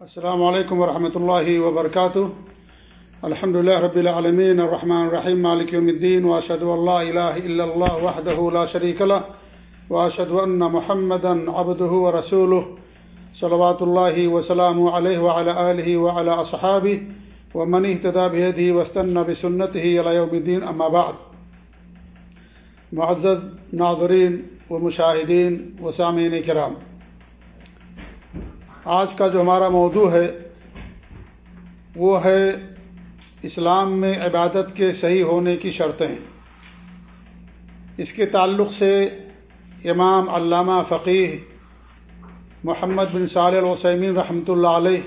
السلام علیکم ورحمۃ اللہ وبرکاتہ۔ الحمد لله رب العالمين الرحمن الرحيم مالك يوم الدين واشهد ان لا اله الا الله وحده لا شريك له واشهد ان محمدا عبده ورسوله صلوات الله وسلامه عليه وعلى اله وعلى اصحابه ومن اهتدى بهديه واستنى بسنته الى يوم الدين اما بعد۔ معزز ناظرین و مشاہدین و سامعین کرام آج کا جو ہمارا موضوع ہے، وہ ہے اسلام میں عبادت کے صحیح ہونے کی شرطیں۔ اس کے تعلق سے امام علامہ فقیح محمد بن صالح الوسمین رحمۃ اللہ علیہ،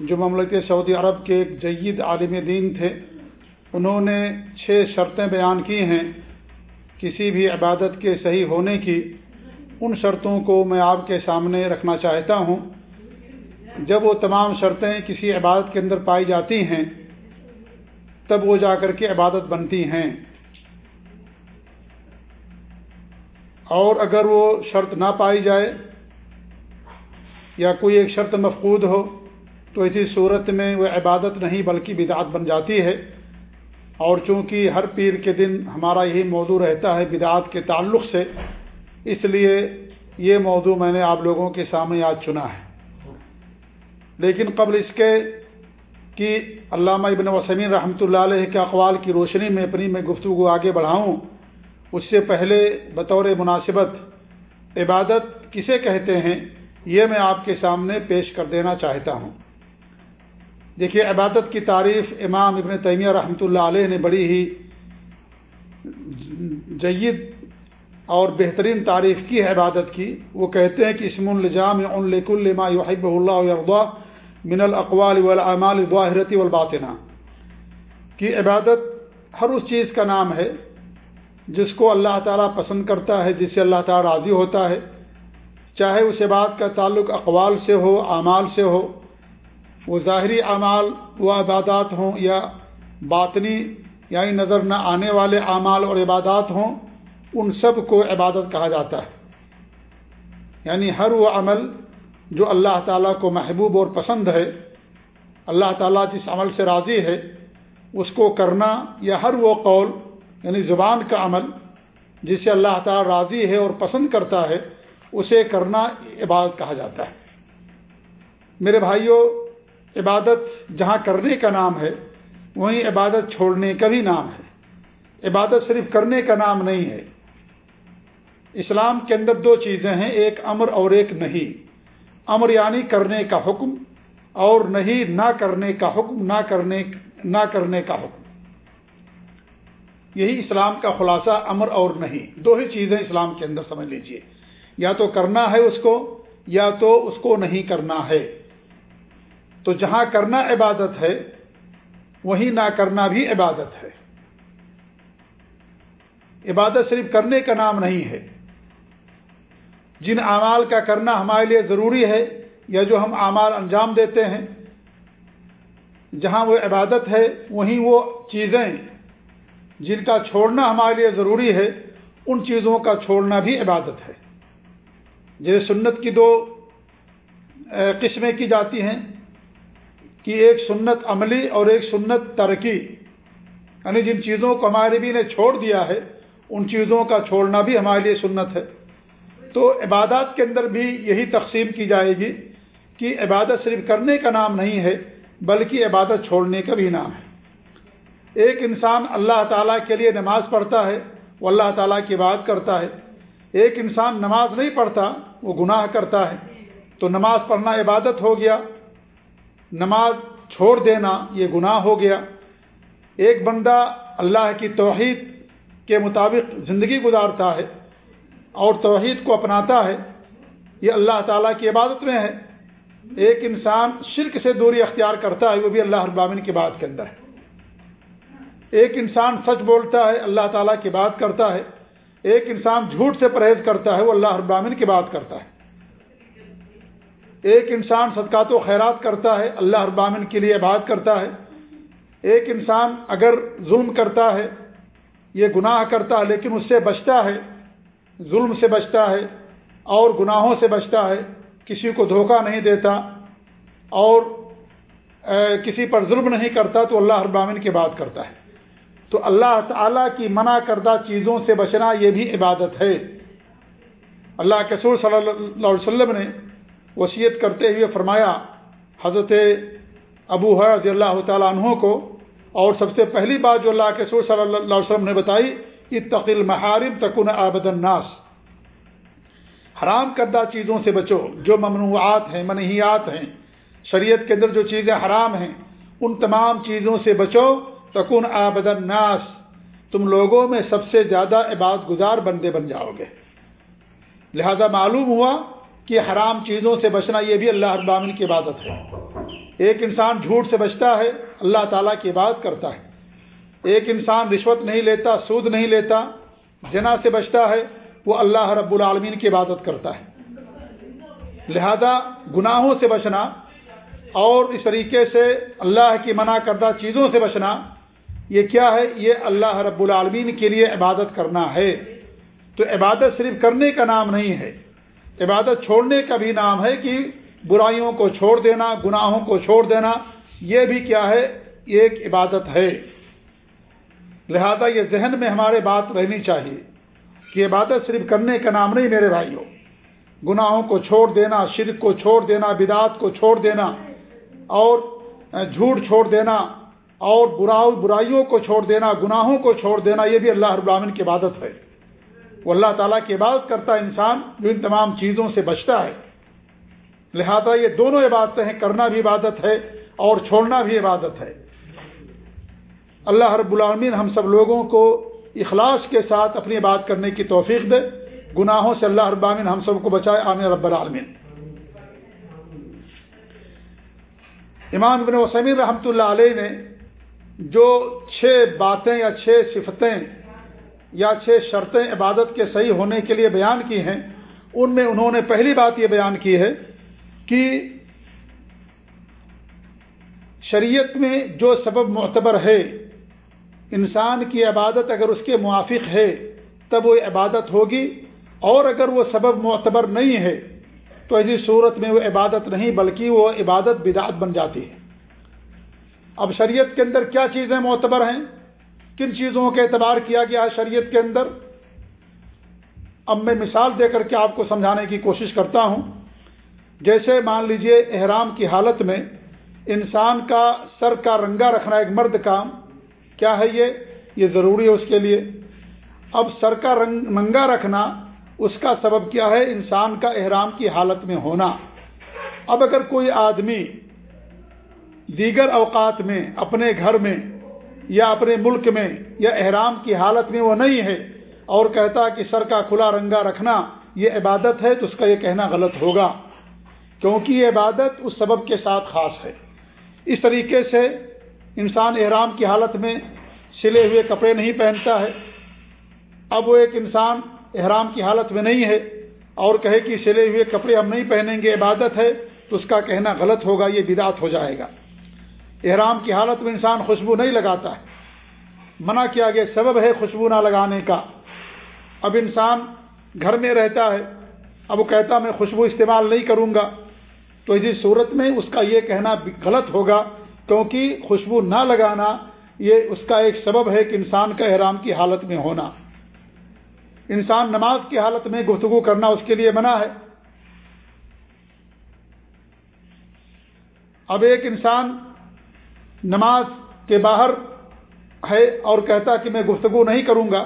جو مملکت سعودی عرب کے ایک جید عالم دین تھے، انہوں نے چھ شرطیں بیان کی ہیں کسی بھی عبادت کے صحیح ہونے کی۔ ان شرطوں کو میں آپ کے سامنے رکھنا چاہتا ہوں۔ جب وہ تمام شرطیں کسی عبادت کے اندر پائی جاتی ہیں، تب وہ جا کر کے عبادت بنتی ہیں۔ اور اگر وہ شرط نہ پائی جائے یا کوئی ایک شرط مفقود ہو، تو اسی صورت میں وہ عبادت نہیں بلکہ بدعت بن جاتی ہے۔ اور چونکہ ہر پیر کے دن ہمارا یہی موضوع رہتا ہے بدعات کے تعلق سے، اس لیے یہ موضوع میں نے آپ لوگوں کے سامنے آج چنا ہے۔ لیکن قبل اس کے کہ علامہ ابن وسمین رحمۃ اللہ علیہ کے اقوال کی روشنی میں اپنی میں گفتگو آگے بڑھاؤں، اس سے پہلے بطور مناسبت عبادت کسے کہتے ہیں، یہ میں آپ کے سامنے پیش کر دینا چاہتا ہوں۔ دیکھیے، عبادت کی تعریف امام ابن تیمیہ رحمۃ اللہ علیہ نے بڑی ہی جید اور بہترین تعریف کی ہے عبادت کی۔ وہ کہتے ہیں کہ اسم الجام ان لک الما یحب اللہ من الاقوال والعمال الظاہرتی والباطنہ کی عبادت ہر اس چیز کا نام ہے جس کو اللہ تعالیٰ پسند کرتا ہے، جس سے اللہ تعالیٰ راضی ہوتا ہے۔ چاہے اس بات کا تعلق اقوال سے ہو، اعمال سے ہو، وہ ظاہری اعمال و عبادات ہوں یا باطنی یعنی نظر نہ آنے والے اعمال اور عبادات ہوں، ان سب کو عبادت کہا جاتا ہے۔ یعنی ہر وہ عمل جو اللہ تعالیٰ کو محبوب اور پسند ہے، اللہ تعالیٰ جس عمل سے راضی ہے، اس کو کرنا یا ہر وہ قول یعنی زبان کا عمل، جسے اللہ تعالیٰ راضی ہے اور پسند کرتا ہے، اسے کرنا عبادت کہا جاتا ہے۔ میرے بھائیوں عبادت جہاں کرنے کا نام ہے، وہیں عبادت چھوڑنے کا بھی نام ہے۔ عبادت صرف کرنے کا نام نہیں ہے۔ اسلام کے اندر دو چیزیں ہیں، ایک امر اور ایک نہیں۔ امر یعنی کرنے کا حکم اور نہیں نہ کرنے کا حکم، نہ کرنے نہ کرنے کا حکم۔ یہی اسلام کا خلاصہ امر اور نہیں۔ دو ہی چیزیں اسلام کے اندر سمجھ لیجیے۔ یا تو کرنا ہے اس کو، یا تو اس کو نہیں کرنا ہے۔ تو جہاں کرنا عبادت ہے، وہیں نہ کرنا بھی عبادت ہے۔ عبادت صرف کرنے کا نام نہیں ہے۔ جن اعمال کا کرنا ہمارے لیے ضروری ہے یا جو ہم اعمال انجام دیتے ہیں، جہاں وہ عبادت ہے، وہیں وہ چیزیں جن کا چھوڑنا ہمارے لیے ضروری ہے، ان چیزوں کا چھوڑنا بھی عبادت ہے۔ جیسے سنت کی دو قسمیں کی جاتی ہیں کہ ایک سنت عملی اور ایک سنت ترقی یعنی جن چیزوں کو ہمارے بھی نے چھوڑ دیا ہے، ان چیزوں کا چھوڑنا بھی ہمارے لیے سنت ہے۔ تو عبادات کے اندر بھی یہی تقسیم کی جائے گی کہ عبادت صرف کرنے کا نام نہیں ہے، بلکہ عبادت چھوڑنے کا بھی نام ہے۔ ایک انسان اللہ تعالیٰ کے لیے نماز پڑھتا ہے، وہ اللہ تعالیٰ کی بات کرتا ہے۔ ایک انسان نماز نہیں پڑھتا، وہ گناہ کرتا ہے۔ تو نماز پڑھنا عبادت ہو گیا، نماز چھوڑ دینا یہ گناہ ہو گیا۔ ایک بندہ اللہ کی توحید کے مطابق زندگی گزارتا ہے اور توحید کو اپناتا ہے۔ یہ اللہ تعالیٰ کی عبادت میں ہے۔ ایک انسان شرک سے دوری اختیار کرتا ہے، وہ بھی اللہ ابامن کی بات کے اندر ہے۔ ایک انسان سچ بولتا ہے، اللہ تعالیٰ کی بات کرتا ہے۔ ایک انسان جھوٹ سے پرہیز کرتا ہے، وہ اللہ ابامن کی بات کرتا ہے۔ ایک انسان صدقات و خیرات کرتا ہے، اللہ ابامن کے لیے بات کرتا ہے۔ ایک انسان اگر ظلم کرتا ہے، یہ گناہ کرتا ہے، لیکن اس سے بچتا ہے ظلم سے بچتا ہے اور گناہوں سے بچتا ہے، کسی کو دھوکہ نہیں دیتا اور کسی پر ظلم نہیں کرتا تو اللہ ابامن کی بات کرتا ہے۔ تو اللہ تعالیٰ کی منع کردہ چیزوں سے بچنا یہ بھی عبادت ہے۔ اللہ کے سور صلی اللہ علیہ وسلم نے وصیت کرتے ہوئے فرمایا، حضرت ابو رضی اللہ تعالیٰ عنہ کو، اور سب سے پہلی بات جو اللہ کے سور صلی اللہ علیہ وسلم نے بتائی اتقل محارم تکن آبد الناس۔ حرام کردہ چیزوں سے بچو، جو ممنوعات ہیں، منحیات ہیں۔ شریعت کے اندر جو چیزیں حرام ہیں، ان تمام چیزوں سے بچو تکن آبد الناس۔ تم لوگوں میں سب سے زیادہ عبادت گزار بندے بن جاؤ گے۔ لہذا معلوم ہوا کہ حرام چیزوں سے بچنا یہ بھی اللہ ابامن کی عبادت ہے۔ ایک انسان جھوٹ سے بچتا ہے، اللہ تعالیٰ کی عبادت کرتا ہے۔ ایک انسان رشوت نہیں لیتا، سود نہیں لیتا، جنا سے بچتا ہے، وہ اللہ رب العالمین کی عبادت کرتا ہے۔ لہذا گناہوں سے بچنا اور اس طریقے سے اللہ کی منع کردہ چیزوں سے بچنا، یہ کیا ہے؟ یہ اللہ رب العالمین کے لیے عبادت کرنا ہے۔ تو عبادت صرف کرنے کا نام نہیں ہے، عبادت چھوڑنے کا بھی نام ہے کہ برائیوں کو چھوڑ دینا، گناہوں کو چھوڑ دینا، یہ بھی کیا ہے؟ ایک عبادت ہے۔ لہذا یہ ذہن میں ہمارے بات رہنی چاہیے کہ عبادت صرف کرنے کا نام نہیں میرے بھائیوں۔ گناہوں کو چھوڑ دینا، شرک کو چھوڑ دینا بدعت کو چھوڑ دینا، اور جھوٹ چھوڑ دینا، اور برائیوں کو چھوڑ دینا، گناہوں کو چھوڑ دینا، یہ بھی اللہ رب العالمین کی عبادت ہے۔ وہ اللہ تعالیٰ کی عبادت کرتا ہے انسان جو ان تمام چیزوں سے بچتا ہے۔ لہذا یہ دونوں عبادتیں ہیں کرنا بھی عبادت ہے اور چھوڑنا بھی عبادت ہے۔ اللہ رب العالمین ہم سب لوگوں کو اخلاص کے ساتھ اپنی بات کرنے کی توفیق دے۔ گناہوں سے اللہ رب العالمین ہم سب کو بچائے۔ عامر رب العالمین۔ امام ابن وسمیر رحمۃ اللہ علیہ نے جو چھ باتیں یا چھ صفتیں یا چھ شرطیں عبادت کے صحیح ہونے کے لیے بیان کی ہیں، ان میں انہوں نے پہلی بات یہ بیان کی ہے کہ شریعت میں جو سبب معتبر ہے انسان کی عبادت اگر اس کے موافق ہے، تب وہ عبادت ہوگی، اور اگر وہ سبب معتبر نہیں ہے، تو ایسی صورت میں وہ عبادت نہیں، بلکہ وہ عبادت بدعت بن جاتی ہے۔ اب شریعت کے اندر کیا چیزیں معتبر ہیں؟ کن چیزوں کا اعتبار کیا گیا ہے شریعت کے اندر؟ اب میں مثال دے کر کے آپ کو سمجھانے کی کوشش کرتا ہوں۔ جیسے مان لیجیے احرام کی حالت میں انسان کا سر کا رنگا رکھنا ایک مرد کام کیا ہے یہ؟ یہ ضروری ہے اس کے لیے۔ اب سر کا رنگ ننگا رکھنا اس کا سبب کیا ہے؟ انسان کا احرام کی حالت میں ہونا۔ اب اگر کوئی آدمی دیگر اوقات میں، اپنے گھر میں یا اپنے ملک میں یا احرام کی حالت میں وہ نہیں ہے اور کہتا کہ سر کا کھلا رنگا رکھنا یہ عبادت ہے، تو اس کا یہ کہنا غلط ہوگا۔ کیونکہ یہ عبادت اس سبب کے ساتھ خاص ہے۔ اس طریقے سے انسان احرام کی حالت میں سلے ہوئے کپڑے نہیں پہنتا ہے۔ اب وہ ایک انسان احرام کی حالت میں نہیں ہے اور کہے کہ سلے ہوئے کپڑے ہم نہیں پہنیں گے، عبادت ہے، تو اس کا کہنا غلط ہوگا، یہ بدعت ہو جائے گا۔ احرام کی حالت میں انسان خوشبو نہیں لگاتا ہے۔ منع کیا گیا، سبب ہے خوشبو نہ لگانے کا۔ اب انسان گھر میں رہتا ہے، اب وہ کہتا میں خوشبو استعمال نہیں کروں گا۔ تو اسی صورت میں اس کا یہ کہنا غلط ہوگا کیونکہ خوشبو نہ لگانا یہ اس کا ایک سبب ہے کہ انسان کا احرام کی حالت میں ہونا۔ انسان نماز کی حالت میں گفتگو کرنا اس کے لیے منع ہے۔ اب ایک انسان نماز کے باہر ہے اور کہتا کہ میں گفتگو نہیں کروں گا،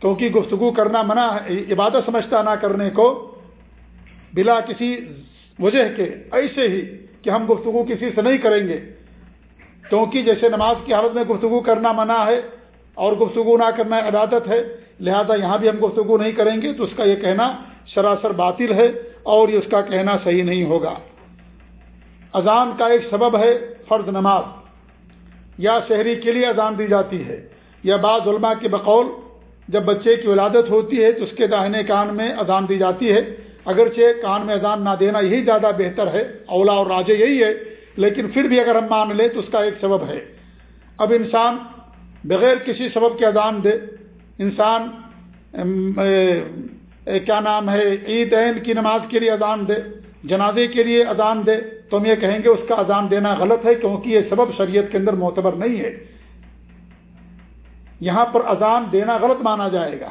کیونکہ گفتگو کرنا منع ہے، عبادت سمجھتا نہ کرنے کو، بلا کسی وجہ کے، ایسے ہی کہ ہم گفتگو کسی سے نہیں کریں گے۔ کیونکہ جیسے نماز کی حالت میں گفتگو کرنا منع ہے اور گفتگو نہ کرنا عبادت ہے، لہذا یہاں بھی ہم گفتگو نہیں کریں گے، تو اس کا یہ کہنا سراسر باطل ہے اور یہ اس کا کہنا صحیح نہیں ہوگا۔ اذان کا ایک سبب ہے فرض نماز۔ یا شہری کے لیے اذان دی جاتی ہے، یا بعض علماء کے بقول جب بچے کی ولادت ہوتی ہے تو اس کے داہنے کان میں اذان دی جاتی ہے۔ اگرچہ کان میں اذان نہ دینا یہی زیادہ بہتر ہے اولا اور راجے یہی ہے لیکن پھر بھی اگر ہم مان لیں تو اس کا ایک سبب ہے۔ اب انسان بغیر کسی سبب کے اذان دے، انسان کیا نام ہے، عید عین کی نماز کے لیے اذان دے، جنازے کے لیے اذان دے، تو ہم یہ کہیں گے اس کا اذان دینا غلط ہے کیونکہ یہ سبب شریعت کے اندر معتبر نہیں ہے۔ یہاں پر اذان دینا غلط مانا جائے گا۔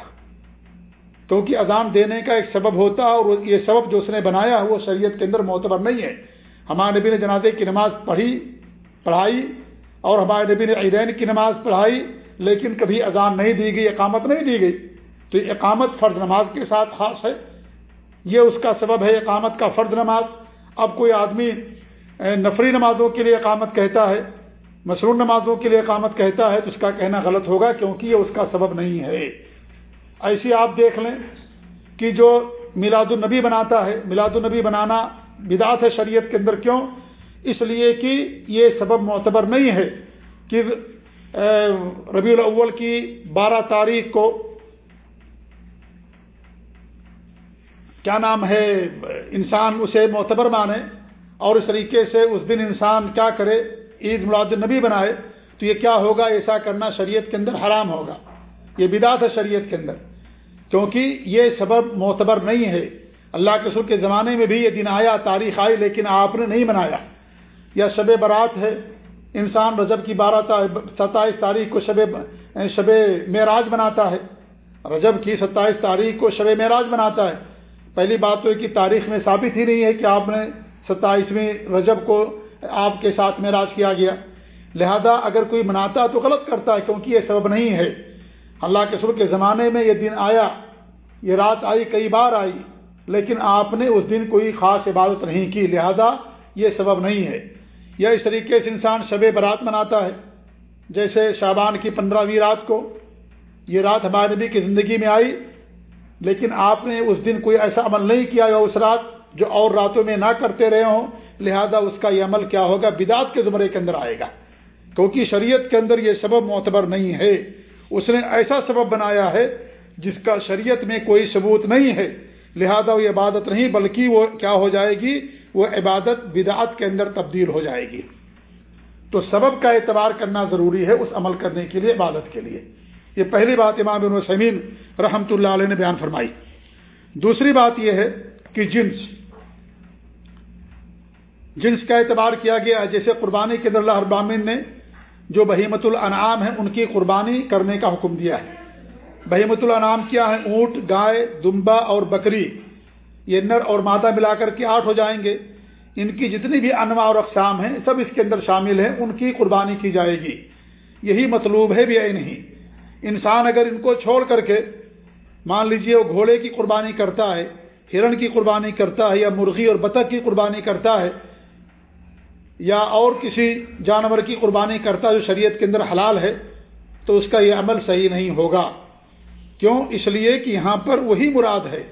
کیونکہ اذان دینے کا ایک سبب ہوتا ہے اور یہ سبب جو اس نے بنایا ہے وہ شریعت کے اندر معتبر نہیں ہے۔ ہمارے نبی نے جنازے کی نماز پڑھی، پڑھائی، اور ہمارے نبی نے عیدین کی نماز پڑھائی، لیکن کبھی اذان نہیں دی گئی، اقامت نہیں دی گئی۔ تو اقامت فرض نماز کے ساتھ خاص ہے۔ یہ اس کا سبب ہے، اقامت کا فرض نماز۔ اب کوئی آدمی نفری نمازوں کے لیے اقامت کہتا ہے مشرون نمازوں کے لیے اقامت کہتا ہے، تو اس کا کہنا غلط ہوگا، کیونکہ یہ اس کا سبب نہیں ہے۔ ایسی آپ دیکھ لیں کہ جو میلاد النبی بناتا ہے، میلاد النبی بنانا بدعت ہے شریعت کے اندر کیوں؟ اس لیے کہ یہ سبب معتبر نہیں ہے کہ ربیع الاول کی بارہ تاریخ کو کیا نام ہے، انسان اسے معتبر مانے اور اس طریقے سے اس دن انسان کیا کرے، عید ملاد النبی بنائے، تو یہ کیا ہوگا؟ ایسا کرنا شریعت کے اندر حرام ہوگا۔ یہ بدعت ہے شریعت کے اندر۔ کیونکہ یہ سبب معتبر نہیں ہے۔ اللہ کے سر کے زمانے میں بھی یہ دن آیا، تاریخ آئی، لیکن آپ نے نہیں منایا۔ یا شب برات ہے۔ انسان رجب کی بارہ ستائیس تاریخ کو شب شب معراج بناتا ہے۔ رجب کی ستائیس تاریخ کو شب معراج بناتا ہے۔ پہلی بات تو کہ تاریخ میں ثابت ہی نہیں ہے کہ آپ نے ستائیسویں رجب کو آپ کے ساتھ معراج کیا گیا۔ لہذا اگر کوئی مناتا تو غلط کرتا ہے، کیونکہ یہ سبب نہیں ہے۔ اللہ کے سر کے زمانے میں یہ دن آیا۔ یہ رات آئی، کئی بار آئی۔ لیکن آپ نے اس دن کوئی خاص عبادت نہیں کی، لہذا یہ سبب نہیں ہے۔ یا اس طریقے سے انسان شب برات مناتا ہے، جیسے شابان کی پندرہویں رات کو۔ یہ رات ہمارے نبی کی زندگی میں آئی، لیکن آپ نے اس دن کوئی ایسا عمل نہیں کیا یا اس رات جو اور راتوں میں نہ کرتے رہے ہوں۔ لہذا اس کا یہ عمل کیا ہوگا؟ بدعت کے زمرے کے اندر آئے گا۔ کیونکہ شریعت کے اندر یہ سبب معتبر نہیں ہے۔ اس نے ایسا سبب بنایا ہے جس کا شریعت میں کوئی ثبوت نہیں ہے۔ لہذا وہ عبادت نہیں، بلکہ وہ کیا ہو جائے گی؟ وہ عبادت بدعت کے اندر تبدیل ہو جائے گی۔ تو سبب کا اعتبار کرنا ضروری ہے اس عمل کرنے کے لیے، عبادت کے لیے۔ یہ پہلی بات امام ابن سمین رحمۃ اللہ علیہ نے بیان فرمائی۔ دوسری بات یہ ہے کہ جنس جنس کا اعتبار کیا گیا جیسے قربانی کے اللہ ابامین نے جو بہیمت الانعام ہے، ان کی قربانی کرنے کا حکم دیا ہے۔ بہیمت الانعام کیا ہے؟ اونٹ، گائے، دمبا اور بکری۔ یہ نر اور مادہ ملا کر کے آٹھ ہو جائیں گے۔ ان کی جتنی بھی انواع اور اقسام ہیں، سب اس کے اندر شامل ہیں۔ ان کی قربانی کی جائے گی۔ یہی مطلوب ہے بھی نہیں۔ انسان اگر ان کو چھوڑ کر کے، مان لیجیے وہ گھوڑے کی قربانی کرتا ہے، ہرن کی قربانی کرتا ہے یا مرغی اور بطخ کی قربانی کرتا ہے، یا اور کسی جانور کی قربانی کرتا ہے جو شریعت کے اندر حلال ہے، تو اس کا یہ عمل صحیح نہیں ہوگا۔ کیوں؟ اس لیے کہ یہاں پر وہی مراد ہے۔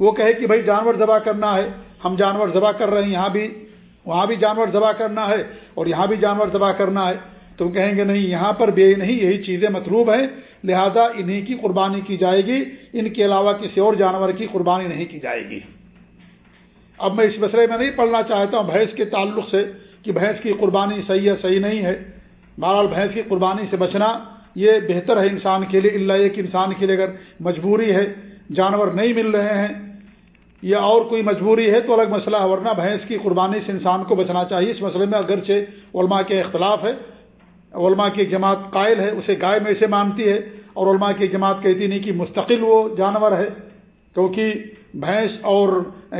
وہ کہے کہ بھائی جانور ذبح کرنا ہے۔ ہم جانور ذبح کر رہے ہیں یہاں بھی۔ وہاں بھی جانور ذبح کرنا ہے اور یہاں بھی جانور ذبح کرنا ہے۔ تو کہیں گے نہیں، یہاں پر بھی نہیں، یہی چیزیں مطلوب ہیں۔ لہذا انہی کی قربانی کی جائے گی۔ ان کے علاوہ کسی اور جانور کی قربانی نہیں کی جائے گی۔ اب میں اس مسئلے میں نہیں پڑھنا چاہتا ہوں بھینس کے تعلق سے کہ بھینس کی قربانی صحیح ہے، صحیح نہیں ہے۔ بہرحال بھینس کی قربانی سے بچنا یہ بہتر ہے انسان کے لیے اللہ ایک انسان کے لیے اگر مجبوری ہے، جانور نہیں مل رہے ہیں، یا اور کوئی مجبوری ہے تو الگ مسئلہ ہے ورنہ بھینس کی قربانی سے انسان کو بچنا چاہیے۔ اس مسئلے میں اگرچہ علماء کے اختلاف ہے، علماء کی جماعت قائل ہے، اسے گائے میں سے مانتی ہے، اور علماء کی جماعت کہتی نہیں کہ مستقل وہ جانور ہے، کیونکہ بھینس اور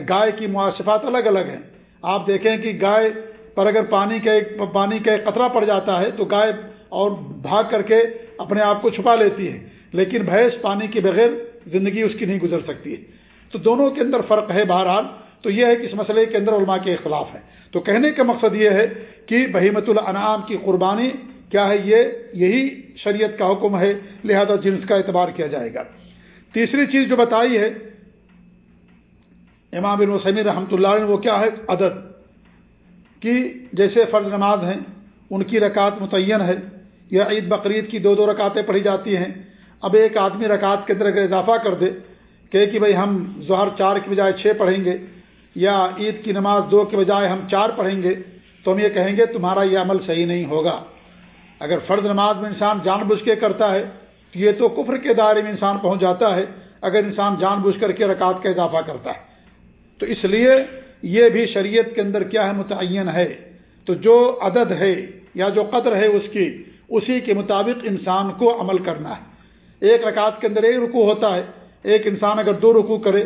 گائے کی مواصفات الگ الگ ہیں۔ آپ دیکھیں کہ گائے پر اگر پانی کا ایک، پانی کا ایک قطرہ پڑ جاتا ہے تو گائے اور بھاگ کر کے اپنے آپ کو چھپا لیتی ہے لیکن بھینس پانی کے بغیر زندگی اس کی نہیں گزر سکتی ہے۔ تو دونوں کے اندر فرق ہے بہرحال۔ تو یہ ہے کہ اس مسئلے کے اندر علماء کے اختلاف ہے تو کہنے کا مقصد یہ ہے کہ بہیمت الانعام کی قربانی، کیا ہے یہ؟ یہی شریعت کا حکم ہے، لہذا جنس کا اعتبار کیا جائے گا۔ تیسری چیز جو بتائی ہے، امام بن وسمی رحمۃ اللہ نے وہ کیا ہے؟ عدد، کہ جیسے فرض نماز ہیں، ان کی رکعت متعین ہے یا عید بقرعید کی دو دو رکعتیں پڑھی جاتی ہیں۔ اب ایک آدمی رکعت کے اندر اگر اضافہ کر دے کہ کہ بھائی ہم ظہر چار کے بجائے چھ پڑھیں گے یا عید کی نماز دو کے بجائے ہم چار پڑھیں گے تو ہم یہ کہیں گے تمہارا یہ عمل صحیح نہیں ہوگا۔ اگر فرض نماز میں انسان جان بوجھ کے کرتا ہے تو یہ تو کفر کے دائرے میں انسان پہنچ جاتا ہے اگر انسان جان بوجھ کر کے رکعت کا اضافہ کرتا ہے۔ تو اس لیے یہ بھی شریعت کے اندر کیا ہے متعین ہے۔ تو جو عدد ہے یا جو قدر ہے اس کی اسی کے مطابق انسان کو عمل کرنا ہے۔ ایک رکعت کے اندر ایک رکو ہوتا ہے۔ ایک انسان اگر دو رکو کرے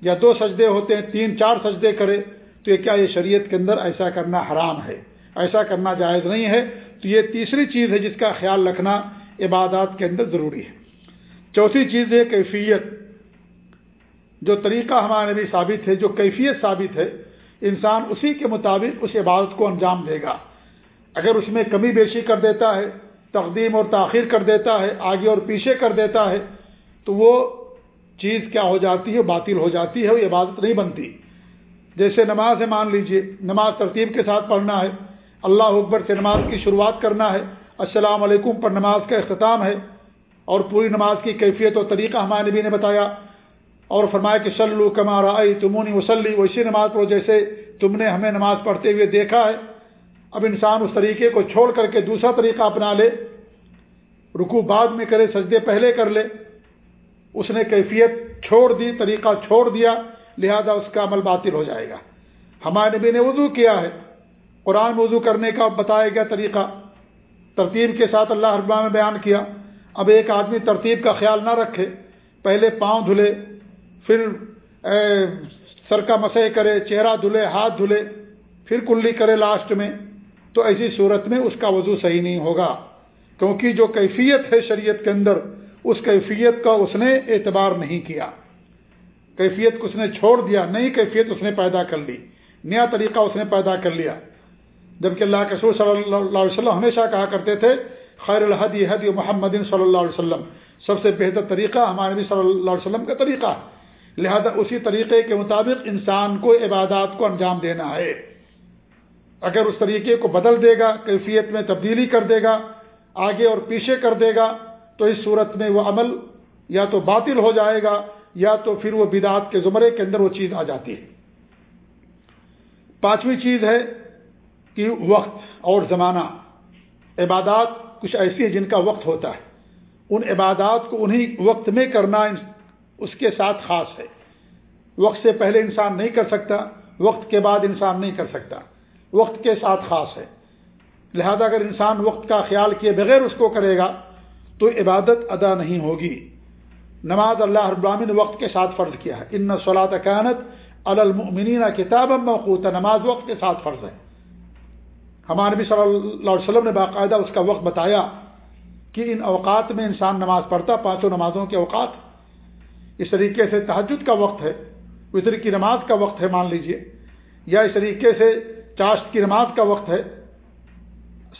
یا دو سجدے ہوتے ہیں، تین، چار سجدے کرے، تو یہ کیا یہ شریعت کے اندر ایسا کرنا حرام ہے؟ ایسا کرنا جائز نہیں ہے۔ تو یہ تیسری چیز ہے جس کا خیال رکھنا عبادات کے اندر ضروری ہے۔ چوتھی چیز ہے کیفیت۔ جو طریقہ ہمارے بھی ثابت ہے، جو کیفیت ثابت ہے، انسان اسی کے مطابق اس عبادت کو انجام دے گا۔ اگر اس میں کمی بیشی کر دیتا ہے تقدیم اور تاخیر کر دیتا ہے، آگے اور پیچھے کر دیتا ہے، تو وہ چیز کیا ہو جاتی ہے، باطل ہو جاتی ہے، وہ عبادت نہیں بنتی۔ جیسے نماز ہے، مان لیجیے، نماز ترتیب کے ساتھ پڑھنا ہے، اللہ اکبر سے نماز کی شروعات کرنا ہے، السلام علیکم پر نماز کا اختتام ہے، اور پوری نماز کی کیفیت و طریقہ ہمارے نبی نے بتایا۔ اور فرمایا کہ سلو کمار آئی تمونی وسلی ویسی نماز پڑھو جیسے تم نے ہمیں نماز پڑھتے ہوئے دیکھا ہے۔ اب انسان اس طریقے کو چھوڑ کر کے دوسرا طریقہ اپنا لے رکو بعد میں کرے، سجدے پہلے کر لے۔ اس نے کیفیت چھوڑ دی، طریقہ چھوڑ دیا، لہذا اس کا عمل باطل ہو جائے گا۔ ہمارے نبی نے وضو کیا ہے۔ قرآن وضو کرنے کا بتایا گیا طریقہ۔ ترتیب کے ساتھ اللہ ربا میں بیان کیا۔ اب ایک آدمی ترتیب کا خیال نہ رکھے، پہلے پاؤں دھلے، پھر سر کا مسئلہ کرے، چہرہ دھلے، ہاتھ دھلے، پھر کلی کرے لاسٹ میں۔ تو ایسی صورت میں اس کا وضو صحیح نہیں ہوگا۔ کیونکہ جو کیفیت ہے شریعت کے اندر، اس کیفیت کا اس نے اعتبار نہیں کیا۔ کیفیت کو اس نے چھوڑ دیا، نئی کیفیت اس نے پیدا کر لی۔ نیا طریقہ اس نے پیدا کر لیا۔ جبکہ اللہ کے صلی اللہ علیہ وسلم ہمیشہ کہا کرتے تھے، خیر الحدی حد محمد صلی اللہ علیہ وسلم۔ سب سے بہتر طریقہ ہمارے نبی صلی اللہ علیہ وسلم کا طریقہ۔ ہے لہذا اسی طریقے کے مطابق انسان کو عبادات کو انجام دینا ہے۔ اگر اس طریقے کو بدل دے گا، کیفیت میں تبدیلی کر دے گا، آگے اور پیچھے کر دے گا، تو اس صورت میں وہ عمل یا تو باطل ہو جائے گا یا تو پھر وہ بدعت کے زمرے کے اندر وہ چیز آ جاتی ہے۔ پانچویں چیز ہے کہ وقت اور زمانہ۔ عبادات کچھ ایسی ہیں جن کا وقت ہوتا ہے۔ ان عبادات کو انہی وقت میں کرنا اس کے ساتھ خاص ہے۔ وقت سے پہلے انسان نہیں کر سکتا، وقت کے بعد انسان نہیں کر سکتا۔ وقت کے ساتھ خاص ہے۔ لہذا اگر انسان وقت کا خیال کیے بغیر اس کو کرے گا، تو عبادت ادا نہیں ہوگی۔ نماز اللہ ابراہین نے وقت کے ساتھ فرض کیا ہے۔ ان صلاح کانت المنین کتاب موقوط نماز وقت کے ساتھ فرض ہے۔ ہمارے نبی صلی اللہ علیہ وسلم نے باقاعدہ اس کا وقت بتایا کہ ان اوقات میں انسان نماز پڑھتا، پانچوں نمازوں کے اوقات۔ اس طریقے سے تحجد کا وقت ہے۔ وطر کی نماز کا وقت ہے، مان لیجیے۔ یا اس طریقے سے چاشت کی نماز کا وقت ہے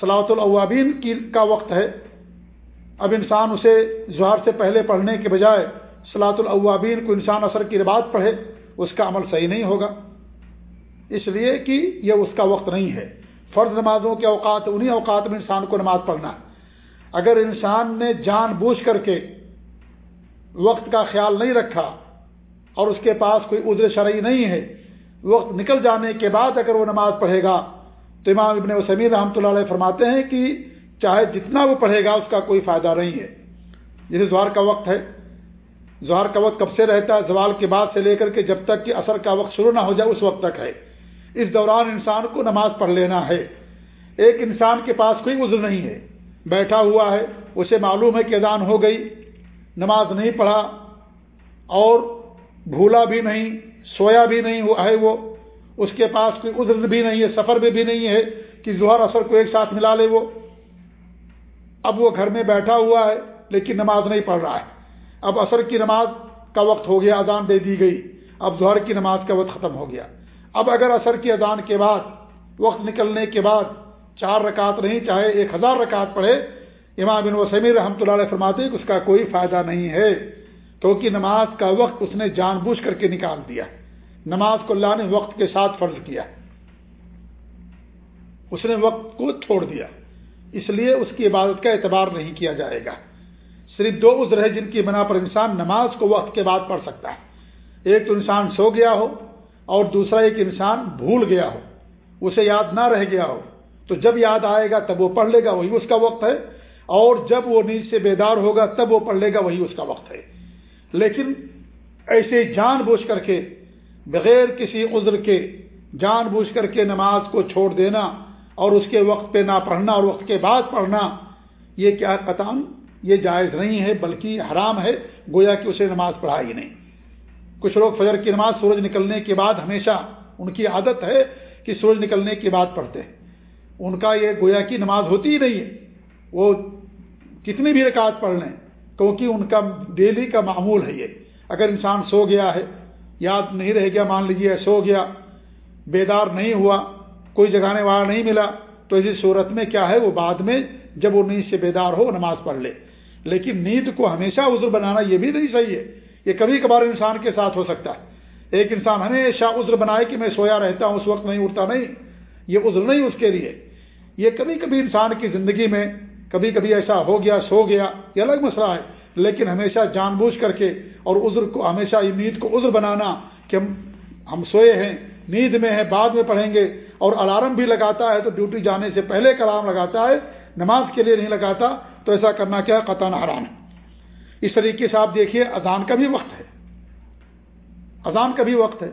صلاحت الاوابین کی کا وقت ہے۔ اب انسان اسے ظہر سے پہلے پڑھنے کے بجائے صلاحت الاوابین کو انسان اثر کی نماز پڑھے، اس کا عمل صحیح نہیں ہوگا۔ اس لیے کہ یہ اس کا وقت نہیں ہے۔ فرض نمازوں کے اوقات، انہی اوقات میں انسان کو نماز پڑھنا ہے۔ اگر انسان نے جان بوجھ کر کے وقت کا خیال نہیں رکھا اور اس کے پاس کوئی عذر شرعی نہیں ہے وقت نکل جانے کے بعد اگر وہ نماز پڑھے گا، تو امام ابن وسمیر رحمۃ اللہ علیہ فرماتے ہیں کہ چاہے جتنا وہ پڑھے گا، اس کا کوئی فائدہ نہیں ہے۔ جیسے زوار کا وقت ہے۔ زہر کا وقت کب سے رہتا ہے؟ زوال کے بعد سے لے کر کے جب تک کہ اثر کا وقت شروع نہ ہو جائے، اس وقت تک ہے۔ اس دوران انسان کو نماز پڑھ لینا ہے۔ ایک انسان کے پاس کوئی عذر نہیں ہے۔ بیٹھا ہوا ہے، اسے معلوم ہے کہ اذان ہو گئی، نماز نہیں پڑھا اور بھولا بھی نہیں۔ سویا بھی نہیں ہوا ہے وہ، اس کے پاس کوئی عذر بھی نہیں ہے، سفر میں بھی نہیں ہے کہ ظہر اثر کو ایک ساتھ ملا لے وہ۔ اب وہ گھر میں بیٹھا ہوا ہے، لیکن نماز نہیں پڑھ رہا ہے۔ اب اثر کی نماز کا وقت ہو گیا، اذان دے دی گئی۔ اب ظہر کی نماز کا وقت ختم ہو گیا۔ اب اگر اثر کی اذان کے بعد، وقت نکلنے کے بعد چار رکعت نہیں، چاہے ایک ہزار رکعت پڑھے، امام بن وسمی رحمۃ اللہ علیہ فرماتے کہ اس کا کوئی فائدہ نہیں ہے۔ کیونکہ نماز کا وقت اس نے جان بوجھ کر کے نکال دیا نماز کو اللہ نے وقت کے ساتھ فرض کیا اس نے وقت کو چھوڑ دیا اس لیے اس کی عبادت کا اعتبار نہیں کیا جائے گا۔ صرف دو عذر ہے جن کی بنا پر انسان نماز کو وقت کے بعد پڑھ سکتا ہے۔ ایک تو انسان سو گیا ہو اور دوسرا ایک انسان بھول گیا ہو۔ اسے یاد نہ رہ گیا ہو۔ تو جب یاد آئے گا تب وہ پڑھ لے گا، وہی اس کا وقت ہے۔ اور جب وہ نیچ سے بیدار ہوگا، تب وہ پڑھ لے گا، وہی اس کا وقت ہے۔ لیکن ایسے جان بوجھ کر کے، بغیر کسی عذر کے جان بوجھ کر کے نماز کو چھوڑ دینا اور اس کے وقت پہ نہ پڑھنا اور وقت کے بعد پڑھنا، یہ کیا قطام یہ جائز نہیں ہے، بلکہ حرام ہے، گویا کہ اسے نماز پڑھائی نہیں۔ کچھ لوگ فجر کی نماز سورج نکلنے کے بعد ہمیشہ ان کی عادت ہے کہ سورج نکلنے کے بعد پڑھتے ہیں۔ ان کا یہ گویا کی نماز ہوتی ہی نہیں ہے۔ وہ کتنی بھی رکعت پڑھ لیں۔ کیونکہ ان کا ڈیلی کا معمول ہے یہ۔ اگر انسان سو گیا ہے، یاد نہیں رہ گیا، مان لیجیے سو گیا، بیدار نہیں ہوا، کوئی جگانے والا نہیں ملا، تو اسی صورت میں کیا ہے؟ وہ بعد میں جب وہ نیند سے بیدار ہو، نماز پڑھ لے۔ لیکن نیند کو ہمیشہ عذر بنانا یہ بھی نہیں صحیح ہے۔ یہ کبھی کبھار انسان کے ساتھ ہو سکتا ہے۔ ایک انسان ہمیشہ عذر بنائے کہ میں سویا رہتا ہوں، اس وقت نہیں اٹھتا، نہیں، یہ عذر نہیں اس کے لیے۔ یہ کبھی کبھی انسان کی زندگی میں کبھی کبھی ایسا ہو گیا، سو گیا، یہ الگ مسئلہ ہے۔ لیکن ہمیشہ جان بوجھ کر کے اور عذر کو، ہمیشہ نیند کو عذر بنانا کہ ہم ہم سوئے ہیں، نیند میں ہیں، بعد میں پڑھیں گے۔ اور الارم بھی لگاتا ہے تو ڈیوٹی جانے سے پہلے کلام لگاتا ہے، نماز کے لیے نہیں لگاتا، تو ایسا کرنا کیا؟ قطع حرام۔ ہے اس طریقے سے آپ دیکھیے، اذان کا بھی وقت ہے۔ اذان کا بھی وقت ہے۔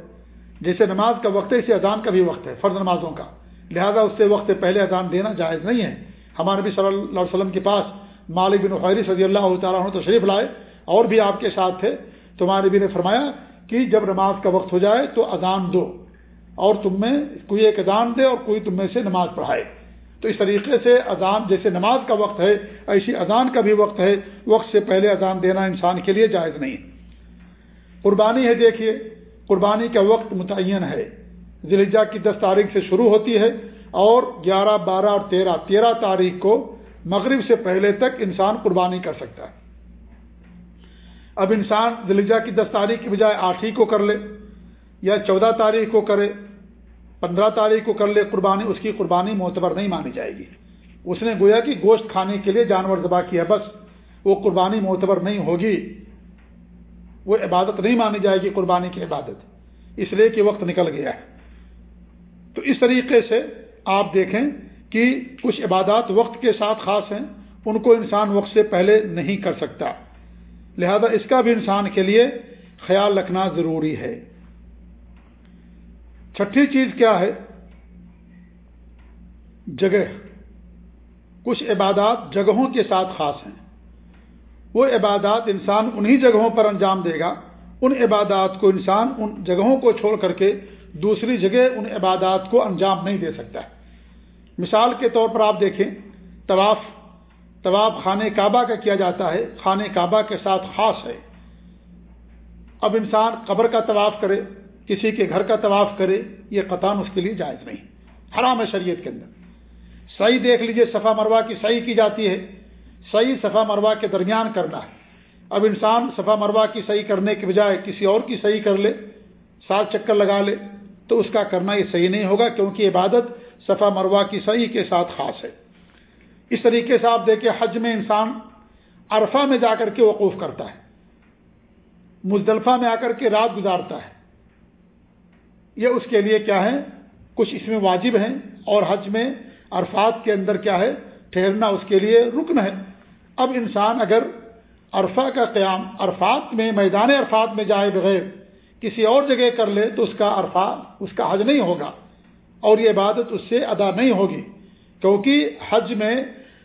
جیسے نماز کا وقت ہے اسے اذان کا بھی وقت ہے، فرض نمازوں کا۔ لہذا اس سے وقت پہلے اذان دینا جائز نہیں ہے۔ ہمارے نبی صلی اللہ علیہ وسلم کے پاس مالک بن خیر صدی اللہ تعالیٰ عنہ تشریف لائے اور بھی آپ کے ساتھ تھے تو ہمارے نبی نے فرمایا کہ جب نماز کا وقت ہو جائے تو اذان دو اور تم میں کوئی ایک اذان دے اور کوئی تم میں سے نماز پڑھائے۔ تو اس طریقے سے اذان جیسے نماز کا وقت ہے، ایسی اذان کا بھی وقت ہے، وقت سے پہلے اذان دینا انسان کے لیے جائز نہیں۔ قربانی ہے، دیکھیے، قربانی کا وقت متعین ہے۔ ذلجہ کی دس تاریخ سے شروع ہوتی ہے اور گیارہ، بارہ اور تیرہ۔ تیرہ تاریخ کو مغرب سے پہلے تک انسان قربانی کر سکتا ہے۔ اب انسان ذلجہ کی دس تاریخ کی بجائے آٹھ ہی کو کر لے یا چودہ تاریخ کو کرے، پندرہ تاریخ کو کر لے، قربانی، اس کی قربانی معتبر نہیں مانی جائے گی۔ اس نے گویا کہ گوشت کھانے کے لیے جانور ذبح کیا، بس وہ قربانی معتبر نہیں ہوگی۔ وہ عبادت نہیں مانی جائے گی، قربانی کی عبادت۔ اس لیے کہ وقت نکل گیا ہے۔ تو اس طریقے سے آپ دیکھیں کہ کچھ عبادات وقت کے ساتھ خاص ہیں، ان کو انسان وقت سے پہلے نہیں کر سکتا۔ لہذا اس کا بھی انسان کے لیے خیال رکھنا ضروری ہے۔ چھٹی چیز کیا ہے؟ جگہ۔ کچھ عبادات جگہوں کے ساتھ خاص ہیں۔ وہ عبادات انسان انہی جگہوں پر انجام دے گا۔ ان عبادات کو انسان ان جگہوں کو چھوڑ کر کے دوسری جگہ ان عبادات کو انجام نہیں دے سکتا۔ ہے مثال کے طور پر آپ دیکھیں، طواف طواف خانہ کعبہ کا کیا جاتا ہے؟ خانہ کعبہ کے ساتھ خاص ہے۔ اب انسان قبر کا طواف کرے، کسی کے گھر کا طواف کرے، یہ قطان اس کے لیے جائز نہیں۔ حرام ہے شریعت کے اندر۔ صحیح دیکھ لیجیے صفا مروا کی صحیح کی جاتی ہے۔ صحیح صفا مروا کے درمیان کرنا ہے۔ اب انسان صفا مروا کی صحیح کرنے کے بجائے کسی اور کی صحیح کر لے سات چکر لگا لے، تو اس کا کرنا یہ صحیح نہیں ہوگا، کیونکہ عبادت صفا مروا کی صحیح کے ساتھ خاص ہے۔ اس طریقے سے آپ دیکھیں حج میں انسان عرفہ میں جا کر کے وقوف کرتا ہے۔ مزدلفہ میں آ کر کے رات گزارتا ہے۔ یہ اس کے لیے کیا ہے؟ کچھ اس میں واجب ہیں اور حج میں عرفات کے اندر کیا ہے؟ ٹھہرنا اس کے لیے رکن ہے۔ اب انسان اگر عرفہ کا قیام عرفات میں، میدان عرفات میں جائے بغیر کسی اور جگہ کر لے تو اس کا عرفہ، اس کا حج نہیں ہوگا۔ اور یہ عبادت اس سے ادا نہیں ہوگی۔ کیونکہ حج میں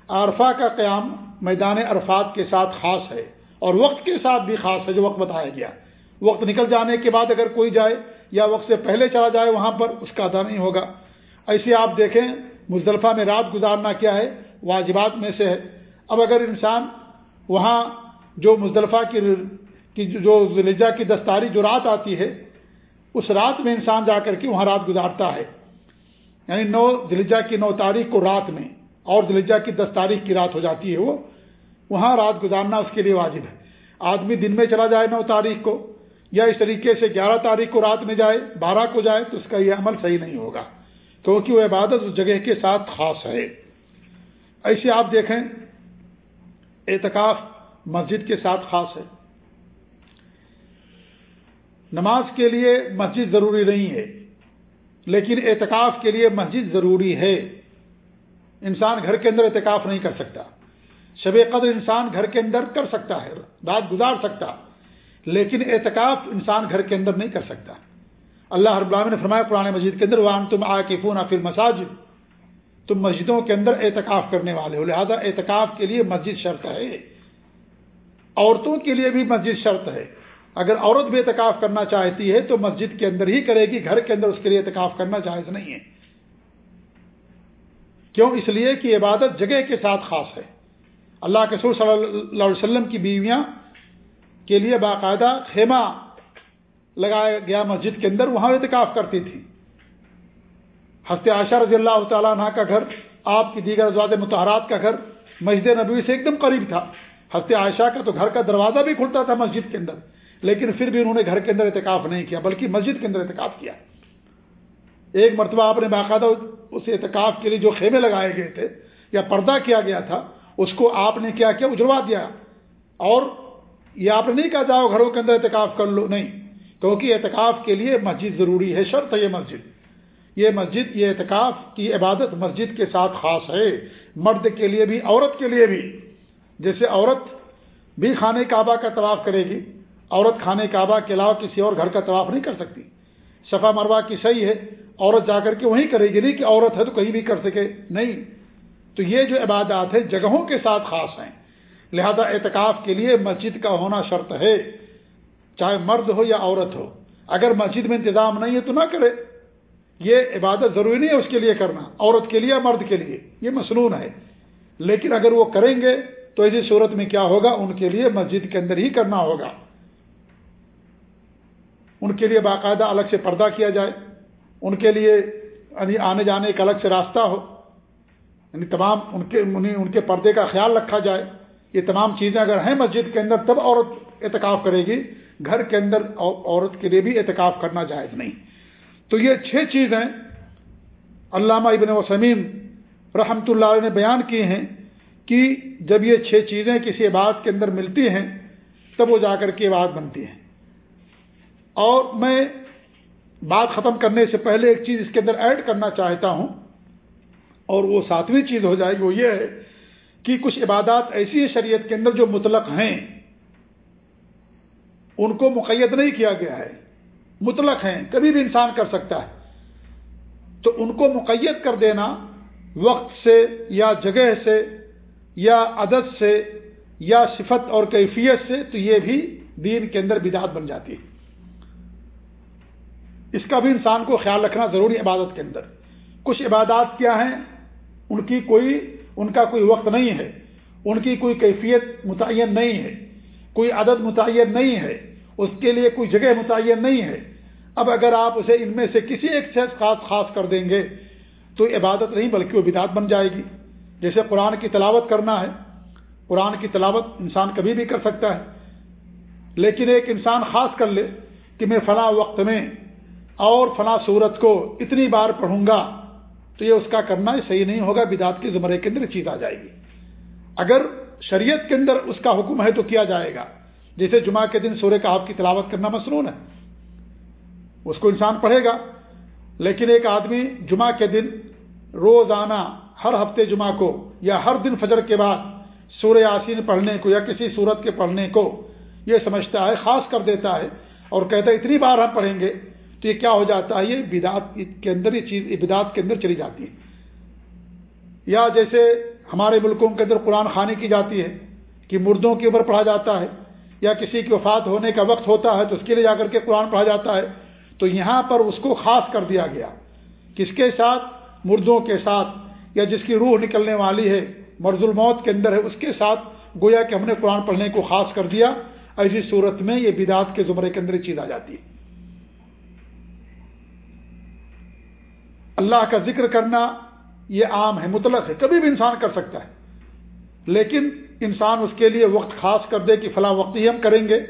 عرفہ کا قیام میدان عرفات کے ساتھ خاص ہے اور وقت کے ساتھ بھی خاص ہے جو وقت بتایا گیا۔ وقت نکل جانے کے بعد اگر کوئی جائے یا وقت سے پہلے چلا جائے وہاں پر اس کا ادا نہیں ہوگا۔ ایسے آپ دیکھیں، مزدلفہ میں رات گزارنا کیا ہے؟ واجبات میں سے ہے۔ اب اگر انسان وہاں جو مزدلفہ کی جو لجا کی دستاری جو رات آتی ہے، اس رات میں انسان جا کر کے وہاں رات گزارتا ہے۔ یعنی نو دلجا کی نو تاریخ کو رات میں اور دلجا کی دس تاریخ کی رات ہو جاتی ہے وہ، وہاں رات گزارنا اس کے لیے واجب ہے۔ آدمی دن میں چلا جائے نو تاریخ کو، یا اس طریقے سے گیارہ تاریخ کو رات میں جائے، بارہ کو جائے، تو اس کا یہ عمل صحیح نہیں ہوگا۔ کیونکہ وہ عبادت اس جگہ کے ساتھ خاص ہے۔ ایسے آپ دیکھیں، اعتکاف مسجد کے ساتھ خاص ہے۔ نماز کے لیے مسجد ضروری نہیں ہے۔ لیکن اعتکاف کے لیے مسجد ضروری ہے۔ انسان گھر کے اندر اعتکاف نہیں کر سکتا۔ شب قدر انسان گھر کے اندر کر سکتا ہے، رات گزار سکتا۔ لیکن اعتکاف انسان گھر کے اندر نہیں کر سکتا۔ اللہ رب العالمین نے فرمایا پرانے مسجد کے اندر وان تم آ کے فون پھر مساجد تم مسجدوں کے اندر اعتکاف کرنے والے ہو، لہذا اعتکاف کے لیے مسجد شرط ہے۔ عورتوں کے لیے بھی مسجد شرط ہے۔ اگر عورت بھی اعتکاف کرنا چاہتی ہے تو مسجد کے اندر ہی کرے گی، گھر کے اندر اس کے لیے اعتکاف کرنا جائز نہیں ہے۔ کیوں؟ اس لیے کہ عبادت جگہ کے ساتھ خاص ہے۔ اللہ کے سور صلی اللہ علیہ وسلم کی بیویاں کے لیے باقاعدہ خیمہ لگایا گیا مسجد کے اندر، وہاں اعتکاف کرتی تھی ہفتے عاشہ رضی اللہ تعالیٰ عنہ کا گھر، آپ کی دیگر ازواد متحرات کا گھر مسجد نبوی سے ایک دم قریب تھا۔ ہفتے عائشہ کا تو گھر کا دروازہ بھی کھلتا تھا مسجد کے اندر۔ لیکن پھر بھی انہوں نے گھر کے اندر اعتکاف نہیں کیا، بلکہ مسجد کے اندر اعتکاف کیا۔ ایک مرتبہ آپ نے باقاعدہ اس اعتکاف کے لیے جو خیمے لگائے گئے تھے یا پردہ کیا گیا تھا، اس کو آپ نے کیا کیا؟ اجروا دیا۔ اور یہ آپ نے نہیں کہا جاؤ گھروں کے اندر اعتکاف کر لو، نہیں۔ کیونکہ اعتکاف کے لیے مسجد ضروری ہے، شرط ہے یہ مسجد۔ یہ مسجد، یہ اعتکاف کی عبادت مسجد کے ساتھ خاص ہے۔ مرد کے لیے بھی، عورت کے لیے بھی۔ جیسے عورت بھی خانہ کعبہ کا طواف کرے گی عورت خانہ کعبہ کے علاوہ کسی اور گھر کا طواف نہیں کر سکتی۔ صفا مروا کی صحیح ہے، عورت جا کر کے وہیں کرے گی، نہیں کہ عورت ہے تو کہیں بھی کر سکے۔ نہیں۔ تو یہ جو عبادات ہے جگہوں کے ساتھ خاص ہیں۔ لہذا اعتکاف کے لیے مسجد کا ہونا شرط ہے۔ چاہے مرد ہو یا عورت ہو۔ اگر مسجد میں انتظام نہیں ہے تو نہ کرے۔ یہ عبادت ضروری نہیں ہے اس کے لیے کرنا۔ عورت کے لیے مرد کے لیے۔ یہ مصنون ہے۔ لیکن اگر وہ کریں گے تو ایسی صورت میں کیا ہوگا؟ ان کے لیے مسجد کے اندر ہی کرنا ہوگا۔ ان کے لیے باقاعدہ الگ سے پردہ کیا جائے، ان کے لیے یعنی آنے جانے کا الگ سے راستہ ہو۔ یعنی تمام ان کے یعنی ان کے پردے کا خیال رکھا جائے۔ یہ تمام چیزیں اگر ہیں مسجد کے اندر، تب عورت اعتکاف کرے گی۔ گھر کے اندر عورت کے لیے بھی اعتکاف کرنا جائز نہیں۔ تو یہ چھ چیزیں علامہ ابن وسمین رحمۃ اللہ علیہ نے بیان کی ہیں کہ جب یہ چھ چیزیں کسی بات کے اندر ملتی ہیں، تب وہ جا کر کے بات بنتی ہیں۔ اور میں بات ختم کرنے سے پہلے ایک چیز اس کے اندر ایڈ کرنا چاہتا ہوں، اور وہ ساتویں چیز ہو جائے گی، وہ یہ ہے کہ کچھ عبادات ایسی ہیں شریعت کے اندر جو مطلق ہیں۔ ان کو مقید نہیں کیا گیا ہے، مطلق ہیں، کبھی بھی انسان کر سکتا ہے۔ تو ان کو مقید کر دینا وقت سے یا جگہ سے یا عدد سے یا صفت اور کیفیت سے، تو یہ بھی دین کے اندر بدعت بن جاتی ہے۔ اس کا بھی انسان کو خیال رکھنا ضروری عبادت کے اندر۔ کچھ عبادات کیا ہیں؟ ان کی کوئی ان کا کوئی وقت نہیں ہے۔ ان کی کوئی کیفیت متعین نہیں ہے۔ کوئی عدد متعین نہیں ہے۔ اس کے لیے کوئی جگہ متعین نہیں ہے۔ اب اگر آپ اسے ان میں سے کسی ایک سے خاص خاص کر دیں گے، تو عبادت نہیں بلکہ وہ بدعت بن جائے گی۔ جیسے قرآن کی تلاوت کرنا ہے۔ قرآن کی تلاوت انسان کبھی بھی کر سکتا ہے۔ لیکن ایک انسان خاص کر لے کہ میں فلاں وقت میں اور فلاں صورت کو اتنی بار پڑھوں گا تو یہ اس کا کرنا صحیح نہیں ہوگا، بدعت کے زمرے کے اندر چیز آ جائے گی۔ اگر شریعت کے اندر اس کا حکم ہے تو کیا جائے گا؟ جیسے جمعہ کے دن سورہ کا آپ کی تلاوت کرنا مصنون ہے۔ اس کو انسان پڑھے گا۔ لیکن ایک آدمی جمعہ کے دن روزانہ ہر ہفتے جمعہ کو یا ہر دن فجر کے بعد سورہ یاسین پڑھنے کو یا کسی صورت کے پڑھنے کو یہ سمجھتا ہے، خاص کر دیتا ہے اور کہتا ہے اتنی بار ہم پڑھیں گے تو یہ کیا ہو جاتا ہے؟ یہ بدعت کے اندر یہ چیز بدعت کے اندر چلی جاتی ہے۔ یا جیسے ہمارے ملکوں کے اندر قرآن خانی کی جاتی ہے کہ مردوں کے اوپر پڑھا جاتا ہے یا کسی کی وفات ہونے کا وقت ہوتا ہے تو اس کے لیے جا کر کے قرآن پڑھا جاتا ہے، تو یہاں پر اس کو خاص کر دیا گیا۔ کس کے ساتھ؟ مردوں کے ساتھ۔ یا جس کی روح نکلنے والی ہے مرز الموت کے اندر ہے، اس کے ساتھ گویا کہ ہم نے قرآن پڑھنے کو خاص کر دیا۔ ایسی صورت میں یہ بدعت کے زمرے کے اندر چیز آ جاتی ہے۔ اللہ کا ذکر کرنا یہ عام ہے، مطلق ہے، کبھی بھی انسان کر سکتا ہے۔ لیکن انسان اس کے لیے وقت خاص کر دے کہ فلاں وقت ہی ہم کریں گے،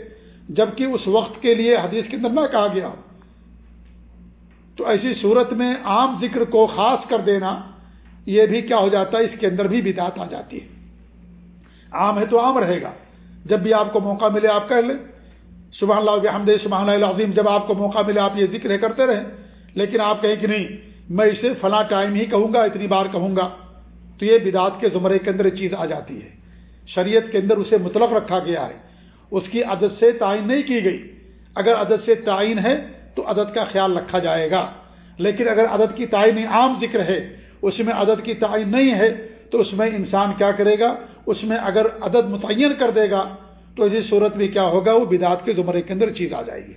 جبکہ اس وقت کے لیے حدیث کے اندر نہ کہا گیا۔ تو ایسی صورت میں عام ذکر کو خاص کر دینا، یہ بھی کیا ہو جاتا ہے، اس کے اندر بھی بدعت آ جاتی ہے۔ عام ہے تو عام رہے گا۔ جب بھی آپ کو موقع ملے آپ کہہ لیں۔ سبحان اللہ حمد سبحان اللہ عظیم جب آپ کو موقع ملے آپ یہ ذکر کرتے رہیں۔ لیکن آپ کہیں کہ نہیں میں اسے فلاں ٹائم ہی کہوں گا، اتنی بار کہوں گا۔ تو یہ بدعت کے زمرے کے اندر چیز آ جاتی ہے۔ شریعت کے اندر اسے مطلب رکھا گیا ہے۔ اس کی عدد سے تعین نہیں کی گئی۔ اگر عدد سے تعین ہے تو عدد کا خیال رکھا جائے گا۔ لیکن اگر عدد کی تعین عام ذکر ہے، اس میں عدد کی تعین نہیں ہے، تو اس میں انسان کیا کرے گا؟ اس میں اگر عدد متعین کر دے گا، تو اسی صورت میں کیا ہوگا؟ وہ بدعت کے زمرے کے اندر چیز آ جائے گی۔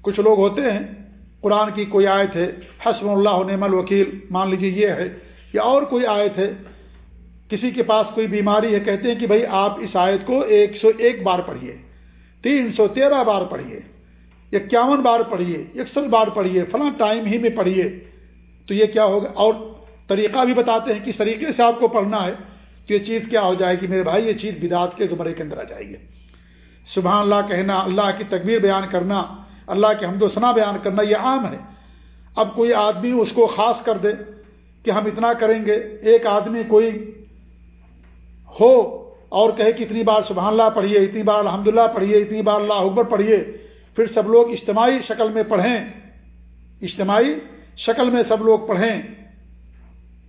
کچھ لوگ ہوتے ہیں قرآن کی کوئی آیت ہے حسم اللہ نعم الوکیل، مان لیجیے یہ ہے، یا اور کوئی آیت ہے، کسی کے پاس کوئی بیماری ہے، کہتے ہیں کہ بھائی آپ اس آیت کو ایک سو ایک بار پڑھیے تین سو تیرہ بار پڑھیے اکیاون بار پڑھیے اکسٹھ بار پڑھیے فلاں ٹائم ہی میں پڑھیے تو یہ کیا ہوگا؟ اور طریقہ بھی بتاتے ہیں کس طریقے سے آپ کو پڑھنا ہے، تو یہ چیز کیا ہو جائے گی؟ میرے بھائی، یہ چیز بدعت کے زمرے کے اندر آ جائے گی۔ سبحان اللہ کہنا، اللہ کی تکبیر بیان کرنا اللہ کے حمد و ثنا بیان کرنا یہ عام ہے۔ اب کوئی آدمی اس کو خاص کر دے کہ ہم اتنا کریں گے، ایک آدمی کوئی ہو اور کہے کہ اتنی بار سبحان اللہ پڑھیے، اتنی بار الحمد للہ پڑھیے، اتنی بار اللہ اکبر پڑھیے، پھر سب لوگ اجتماعی شکل میں پڑھیں۔ اجتماعی شکل میں سب لوگ پڑھیں۔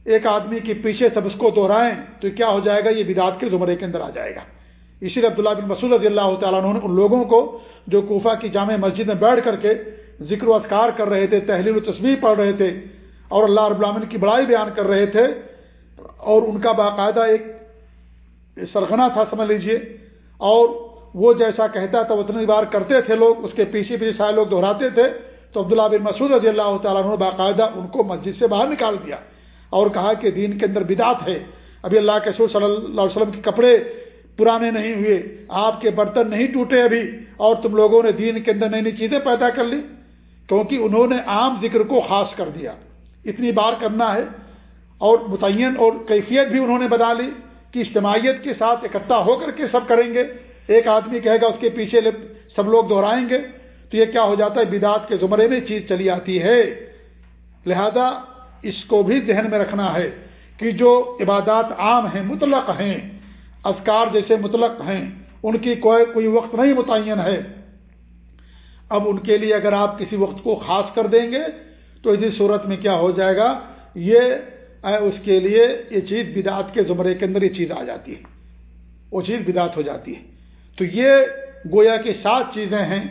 ایک آدمی کے پیچھے سب اس کو دہرائیں تو کیا ہو جائے گا؟ یہ بدعت کے زمرے کے اندر آ جائے گا۔ اسی لیے عبداللہ بن مسعود رضی اللہ تعالیٰ نے ان لوگوں کو جو کوفہ کی جامع مسجد میں بیٹھ کر کے ذکر و اذکار کر رہے تھے، تحلیل و تصویر پڑھ رہے تھے اور اللہ رب العالمین کی بڑائی بیان کر رہے تھے اور ان کا باقاعدہ ایک سرغنا تھا، سمجھ لیجیے۔ اور وہ جیسا کہتا تھا اتنی بار کرتے تھے لوگ، اس کے پیچھے پیچھے سارے لوگ دہراتے تھے۔ تو عبداللہ بن مسعود رضی اللہ تعالیٰ نے باقاعدہ ان کو مسجد سے باہر نکال دیا اور کہا کہ دین کے اندر بدعت ہے۔ ابھی اللہ کے سور صلی اللہ علیہ وسلم کے کپڑے پرانے نہیں ہوئے، آپ کے برتن نہیں ٹوٹے ابھی، اور تم لوگوں نے دین کے اندر نئی نئی چیزیں پیدا کر لی، کیونکہ انہوں نے عام ذکر کو خاص کر دیا۔ اتنی بار کرنا ہے، اور متعین اور کیفیت بھی انہوں نے بتا لی کہ اجتماعیت کے ساتھ اکٹھا ہو کر کے سب کریں گے۔ ایک آدمی کہے گا، اس کے پیچھے سب لوگ دہرائیں گے، تو یہ کیا ہو جاتا ہے؟ بدعت کے زمرے میں چیز چلی آتی ہے۔ لہذا اس کو بھی ذہن میں رکھنا ہے کہ جو عبادات عام ہیں، مطلق ہیں اذکار جیسے مطلق ہیں، ان کی کوئی کوئی وقت نہیں متعین ہے۔ اب ان کے لیے اگر آپ کسی وقت کو خاص کر دیں گے، تو اسی صورت میں کیا ہو جائے گا؟ یہ اس کے لیے یہ چیز بدعت کے زمرے کے اندر یہ چیز آ جاتی ہے۔ وہ چیز بدعت ہو جاتی ہے۔ تو یہ گویا کی سات چیزیں ہیں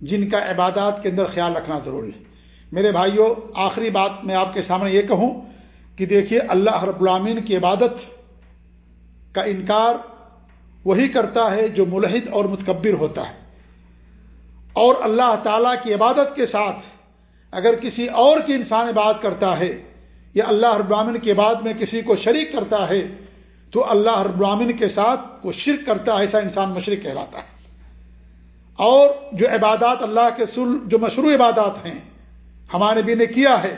جن کا عبادات کے اندر خیال رکھنا ضروری ہے۔ میرے بھائیوں آخری بات میں آپ کے سامنے یہ کہوں کہ دیکھیے، اللہ رب العامین کی عبادت کا انکار وہی کرتا ہے جو ملحد اور متکبر ہوتا ہے۔ اور اللہ تعالیٰ کی عبادت کے ساتھ اگر کسی اور کی انسان عبادت کرتا ہے یا اللہ رب کی عبادت میں کسی کو شریک کرتا ہے، تو اللہ رب کے ساتھ وہ شرک کرتا ہے، ایسا انسان مشرق کہلاتا ہے۔ اور جو عبادات اللہ کے سل جو مشروع عبادات ہیں، ہمارے نبی نے کیا ہے،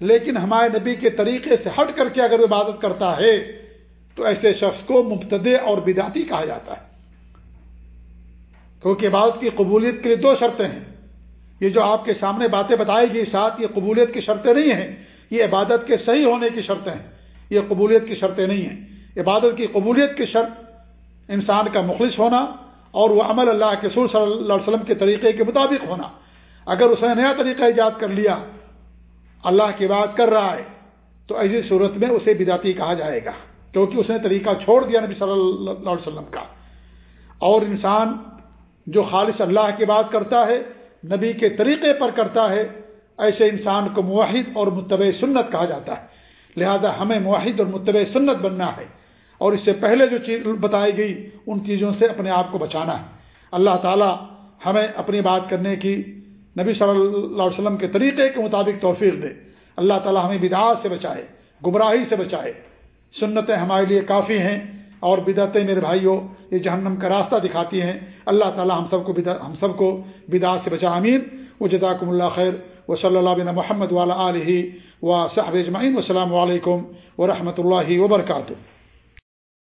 لیکن ہمارے نبی کے طریقے سے ہٹ کر کے اگر وہ عبادت کرتا ہے تو ایسے شخص کو مبتدے اور بداتی کہا جاتا ہے۔ کیونکہ عبادت کی قبولیت کے لیے دو شرطیں ہیں۔ یہ جو آپ کے سامنے باتیں بتائی گئی، ساتھ یہ قبولیت کی شرطیں نہیں ہیں، یہ عبادت کے صحیح ہونے کی شرطیں ہیں۔ یہ قبولیت کی شرطیں نہیں ہیں۔ عبادت کی قبولیت کی شرط انسان کا مخلص ہونا اور وہ عمل اللہ کے سور صلی اللہ علیہ وسلم کے طریقے کے مطابق ہونا۔ اگر اس نے نیا طریقہ ایجاد کر لیا، اللہ کی بات کر رہا ہے، تو ایسی صورت میں اسے بداتی کہا جائے گا۔ کیونکہ اس نے طریقہ چھوڑ دیا نبی صلی اللہ علیہ وسلم کا۔ اور انسان جو خالص اللہ کی بات کرتا ہے، نبی کے طریقے پر کرتا ہے، ایسے انسان کو معاہد اور متبع سنت کہا جاتا ہے۔ لہذا ہمیں معاہد اور متبع سنت بننا ہے۔ اور اس سے پہلے جو چیز بتائی گئی، ان چیزوں سے اپنے آپ کو بچانا ہے۔ اللہ تعالی ہمیں اپنی بات کرنے کی نبی صلی اللہ علیہ وسلم کے طریقے کے مطابق توفیق دے۔ اللہ تعالی ہمیں بدعات سے بچائے، گمراہی سے بچائے۔ سنتیں ہمارے لیے کافی ہیں اور بدعتیں میرے بھائیوں یہ جہنم کا راستہ دکھاتی ہیں۔ اللہ تعالی ہم سب کو ہم سب کو بدا سے بچا امین و جزاکم اللہ خیر۔ و صلی اللہ بن محمد والا علیہ و صحب اجمعین۔ السلام علیکم و رحمۃ اللہ وبرکاتہ۔